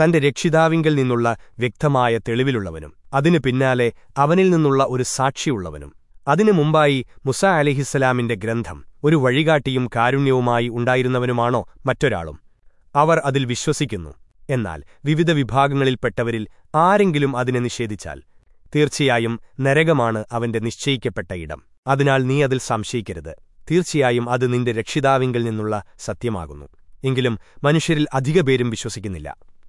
തന്റെ രക്ഷിതാവിങ്കിൽ നിന്നുള്ള വ്യക്തമായ തെളിവിലുള്ളവനും അതിനു പിന്നാലെ അവനിൽ നിന്നുള്ള ഒരു സാക്ഷിയുള്ളവനും. അതിനു മുമ്പായി മുസ അലിഹിസ്സലാമിന്റെ ഗ്രന്ഥം ഒരു വഴികാട്ടിയും കാരുണ്യവുമായി ഉണ്ടായിരുന്നവനുമാണോ മറ്റൊരാളും? അവർ അതിൽ വിശ്വസിക്കുന്നു. എന്നാൽ വിവിധ വിഭാഗങ്ങളിൽപ്പെട്ടവരിൽ ആരെങ്കിലും അതിനെ നിഷേധിച്ചാൽ തീർച്ചയായും നരകമാണ് അവന്റെ നിശ്ചയിക്കപ്പെട്ട ഇടം. അതിനാൽ നീ അതിൽ സംശയിക്കരുത്. തീർച്ചയായും അത് നിന്റെ രക്ഷിതാവിങ്കിൽ നിന്നുള്ള സത്യമാകുന്നു. എങ്കിലും മനുഷ്യരിൽ അധികപേരും വിശ്വസിക്കുന്നില്ല.